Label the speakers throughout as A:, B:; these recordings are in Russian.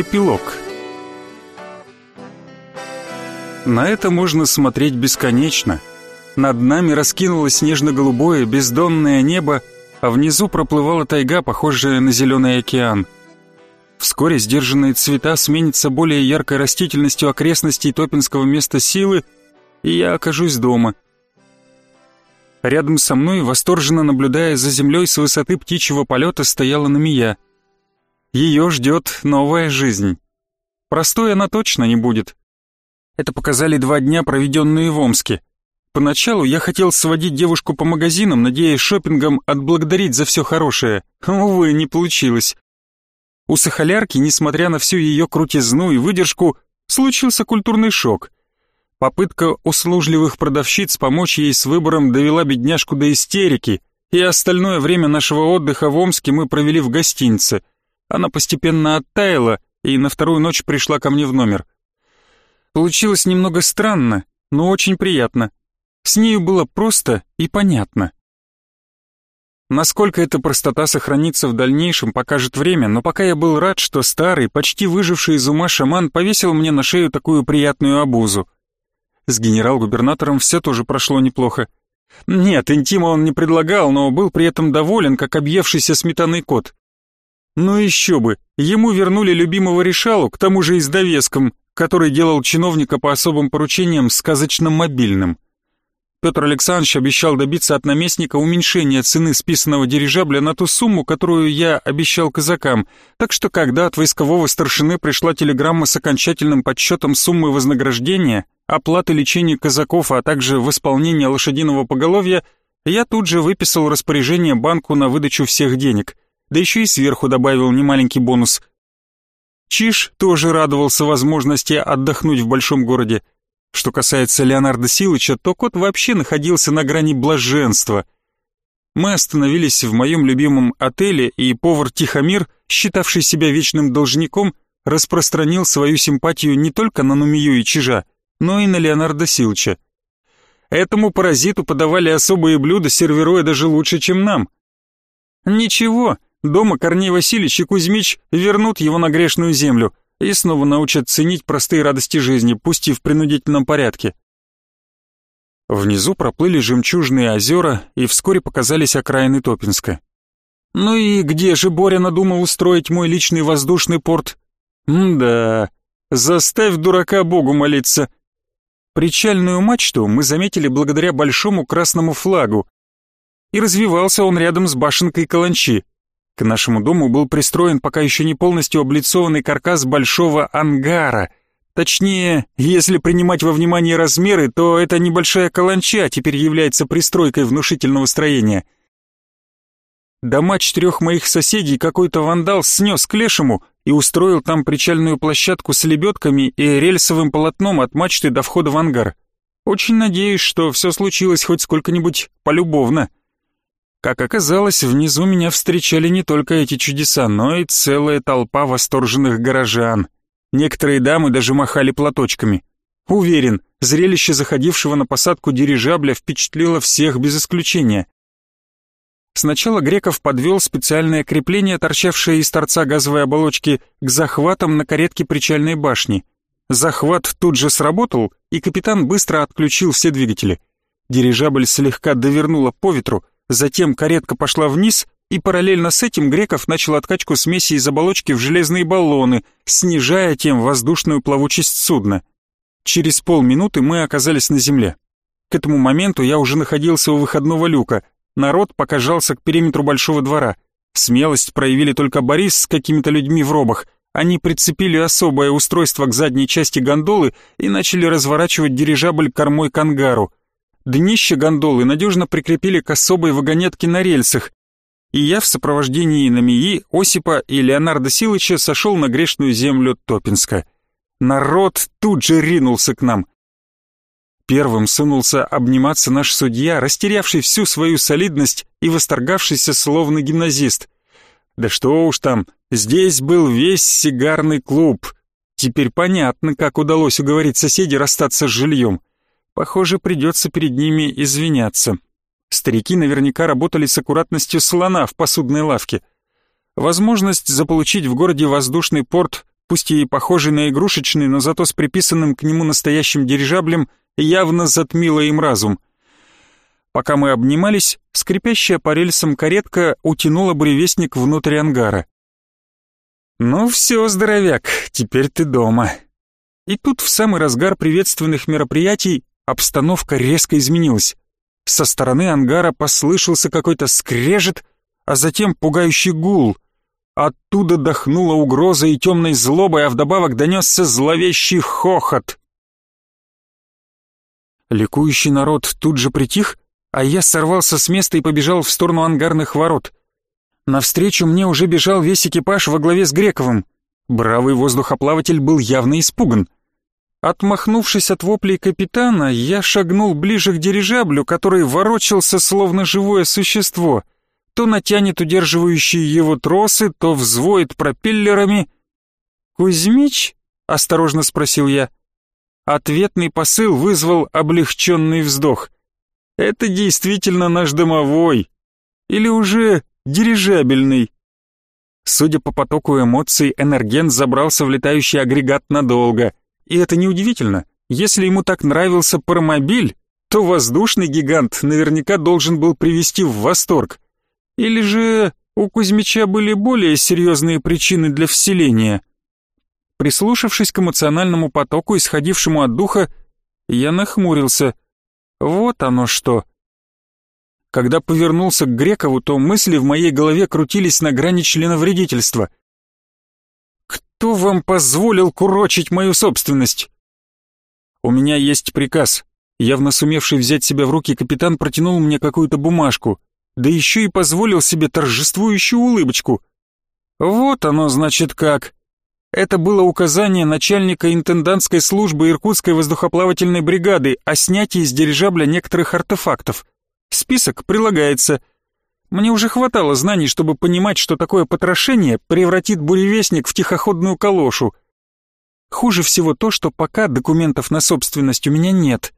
A: Эпилог. На это можно смотреть бесконечно. Над нами раскинулось нежно-голубое бездонное небо, а внизу проплывала тайга, похожая на зеленый океан. Вскоре сдержанные цвета сменятся более яркой растительностью окрестностей Топинского места силы, и я окажусь дома. Рядом со мной, восторженно наблюдая за землей с высоты птичьего полета, стояла Намия. Ее ждет новая жизнь. Простой она точно не будет. Это показали два дня, проведенные в Омске. Поначалу я хотел сводить девушку по магазинам, надеясь шопингом отблагодарить за все хорошее. Увы, не получилось. У Сахалярки, несмотря на всю ее крутизну и выдержку, случился культурный шок. Попытка услужливых продавщиц помочь ей с выбором довела бедняжку до истерики, и остальное время нашего отдыха в Омске мы провели в гостинице. Она постепенно оттаяла и на вторую ночь пришла ко мне в номер. Получилось немного странно, но очень приятно. С нею было просто и понятно. Насколько эта простота сохранится в дальнейшем, покажет время, но пока я был рад, что старый, почти выживший из ума шаман повесил мне на шею такую приятную обузу. С генерал-губернатором все тоже прошло неплохо. Нет, интима он не предлагал, но был при этом доволен, как объевшийся сметаный кот. Ну еще бы, ему вернули любимого решалу, к тому же и с довеском, который делал чиновника по особым поручениям сказочно мобильным. Петр Александрович обещал добиться от наместника уменьшения цены списанного дирижабля на ту сумму, которую я обещал казакам, так что когда от войскового старшины пришла телеграмма с окончательным подсчетом суммы вознаграждения, оплаты лечения казаков, а также в исполнение лошадиного поголовья, я тут же выписал распоряжение банку на выдачу всех денег, да еще и сверху добавил немаленький бонус. Чиш тоже радовался возможности отдохнуть в большом городе, что касается Леонарда Силыча, то кот вообще находился на грани блаженства. Мы остановились в моем любимом отеле, и повар Тихомир, считавший себя вечным должником, распространил свою симпатию не только на Нумию и Чижа, но и на Леонарда Силыча. Этому паразиту подавали особые блюда, сервируя даже лучше, чем нам. Ничего, дома Корней Васильевич и Кузьмич вернут его на грешную землю, и снова научат ценить простые радости жизни, пусть и в принудительном порядке. Внизу проплыли жемчужные озера, и вскоре показались окраины Топинска. Ну и где же Боря надумал устроить мой личный воздушный порт? М-да, заставь дурака Богу молиться. Причальную мачту мы заметили благодаря большому красному флагу, и развивался он рядом с башенкой Каланчи. К нашему дому был пристроен пока еще не полностью облицованный каркас большого ангара. Точнее, если принимать во внимание размеры, то эта небольшая каланча теперь является пристройкой внушительного строения. Дома четырех моих соседей какой-то вандал снес к лешему и устроил там причальную площадку с лебедками и рельсовым полотном от мачты до входа в ангар. Очень надеюсь, что все случилось хоть сколько-нибудь полюбовно. Как оказалось, внизу меня встречали не только эти чудеса, но и целая толпа восторженных горожан. Некоторые дамы даже махали платочками. Уверен, зрелище заходившего на посадку дирижабля впечатлило всех без исключения. Сначала Греков подвел специальное крепление, торчавшее из торца газовой оболочки, к захватам на каретке причальной башни. Захват тут же сработал, и капитан быстро отключил все двигатели. Дирижабль слегка довернула по ветру, Затем каретка пошла вниз, и параллельно с этим Греков начал откачку смеси из оболочки в железные баллоны, снижая тем воздушную плавучесть судна. Через полминуты мы оказались на земле. К этому моменту я уже находился у выходного люка. Народ покажался к периметру большого двора. Смелость проявили только Борис с какими-то людьми в робах. Они прицепили особое устройство к задней части гондолы и начали разворачивать дирижабль кормой к ангару. Днище гондолы надежно прикрепили к особой вагонетке на рельсах, и я в сопровождении Намии, Осипа и Леонарда Силыча сошел на грешную землю Топинска. Народ тут же ринулся к нам. Первым сунулся обниматься наш судья, растерявший всю свою солидность и восторгавшийся словно гимназист. Да что уж там, здесь был весь сигарный клуб. Теперь понятно, как удалось уговорить соседей расстаться с жильем. Похоже, придется перед ними извиняться. Старики наверняка работали с аккуратностью слона в посудной лавке. Возможность заполучить в городе воздушный порт пусть и похожий на игрушечный, но зато с приписанным к нему настоящим дирижаблем, явно затмило им разум. Пока мы обнимались, скрипящая по рельсам каретка утянула буревестник внутрь ангара. «Ну все, здоровяк, теперь ты дома». И тут в самый разгар приветственных мероприятий обстановка резко изменилась. Со стороны ангара послышался какой-то скрежет, а затем пугающий гул — Оттуда дохнула угроза и темной злобой, а вдобавок донесся зловещий хохот. Ликующий народ тут же притих, а я сорвался с места и побежал в сторону ангарных ворот. Навстречу мне уже бежал весь экипаж во главе с Грековым. Бравый воздухоплаватель был явно испуган. Отмахнувшись от воплей капитана, я шагнул ближе к дирижаблю, который ворочался словно живое существо — то натянет удерживающие его тросы, то взвоет пропеллерами. «Кузьмич?» — осторожно спросил я. Ответный посыл вызвал облегченный вздох. «Это действительно наш домовой. Или уже дирижабельный?» Судя по потоку эмоций, энерген забрался в летающий агрегат надолго. И это неудивительно. Если ему так нравился паромобиль, то воздушный гигант наверняка должен был привести в восторг. Или же у Кузьмича были более серьезные причины для вселения? Прислушавшись к эмоциональному потоку, исходившему от духа, я нахмурился. Вот оно что. Когда повернулся к Грекову, то мысли в моей голове крутились на грани членовредительства. «Кто вам позволил курочить мою собственность?» «У меня есть приказ». Явно сумевший взять себя в руки, капитан протянул мне какую-то бумажку да еще и позволил себе торжествующую улыбочку. Вот оно, значит, как. Это было указание начальника интендантской службы Иркутской воздухоплавательной бригады о снятии с дирижабля некоторых артефактов. Список прилагается. Мне уже хватало знаний, чтобы понимать, что такое потрошение превратит буревестник в тихоходную калошу. Хуже всего то, что пока документов на собственность у меня нет.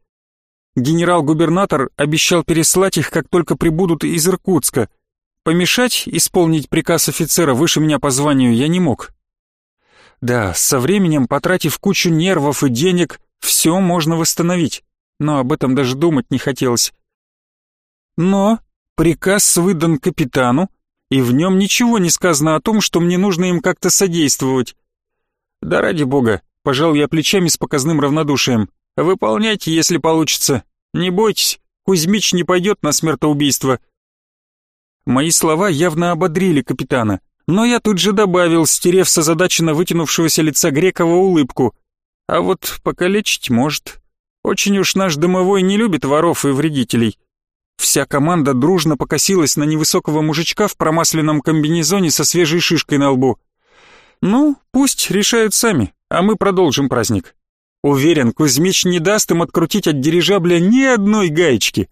A: Генерал-губернатор обещал переслать их, как только прибудут из Иркутска. Помешать исполнить приказ офицера выше меня по званию я не мог. Да, со временем, потратив кучу нервов и денег, все можно восстановить, но об этом даже думать не хотелось. Но приказ выдан капитану, и в нем ничего не сказано о том, что мне нужно им как-то содействовать. Да ради бога, пожал я плечами с показным равнодушием. Выполняйте, если получится. Не бойтесь, Кузьмич не пойдет на смертоубийство. Мои слова явно ободрили капитана, но я тут же добавил, стерев с озадаченно вытянувшегося лица Грекова улыбку. А вот покалечить может. Очень уж наш домовой не любит воров и вредителей. Вся команда дружно покосилась на невысокого мужичка в промасленном комбинезоне со свежей шишкой на лбу. Ну, пусть решают сами, а мы продолжим праздник. Уверен, Кузьмич не даст им открутить от дирижабля ни одной гаечки.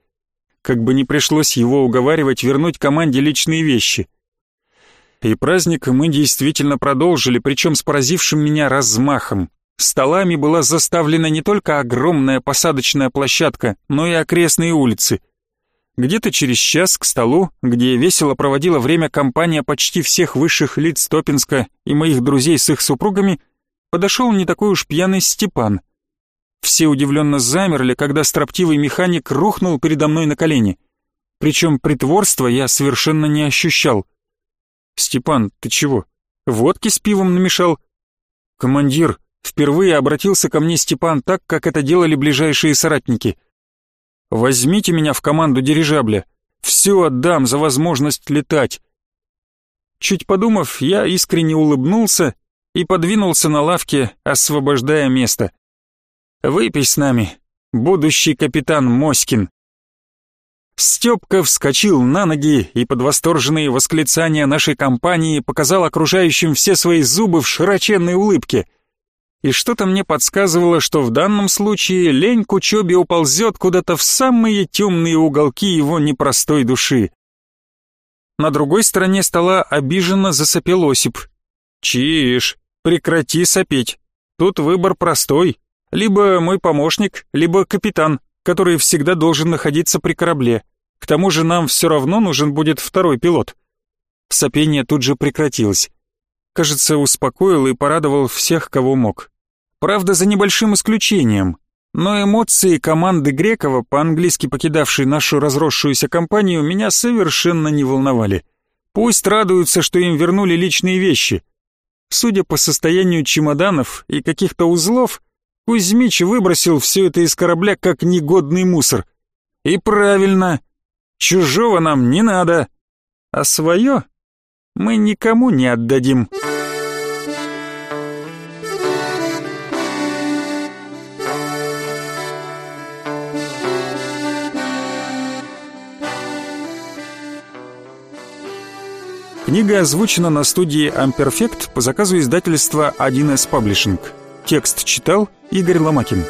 A: Как бы не пришлось его уговаривать вернуть команде личные вещи. И праздник мы действительно продолжили, причем с поразившим меня размахом. Столами была заставлена не только огромная посадочная площадка, но и окрестные улицы. Где-то через час к столу, где весело проводила время компания почти всех высших лиц Топинска и моих друзей с их супругами, подошел не такой уж пьяный Степан. Все удивленно замерли, когда строптивый механик рухнул передо мной на колени. Причем притворства я совершенно не ощущал. «Степан, ты чего? Водки с пивом намешал?» «Командир», впервые обратился ко мне Степан так, как это делали ближайшие соратники. «Возьмите меня в команду дирижабля. Все отдам за возможность летать». Чуть подумав, я искренне улыбнулся и подвинулся на лавке, освобождая место. «Выпей с нами, будущий капитан Моськин». Степка вскочил на ноги и под восторженные восклицания нашей компании показал окружающим все свои зубы в широченной улыбке. И что-то мне подсказывало, что в данном случае лень к учебе уползет куда-то в самые темные уголки его непростой души. На другой стороне стола обиженно засопел Осип. «Чиж, прекрати сопеть. Тут выбор простой. Либо мой помощник, либо капитан, который всегда должен находиться при корабле. К тому же нам все равно нужен будет второй пилот». Сопение тут же прекратилось. Кажется, успокоил и порадовал всех, кого мог. Правда, за небольшим исключением. Но эмоции команды Грекова, по-английски покидавшей нашу разросшуюся компанию, меня совершенно не волновали. Пусть радуются, что им вернули личные вещи. Судя по состоянию чемоданов и каких-то узлов, Кузьмич выбросил все это из корабля как негодный мусор. И правильно, чужого нам не надо, а свое мы никому не отдадим. Книга озвучена на студии Amperfect по заказу издательства 1С Publishing. Текст читал Игорь Ломакин.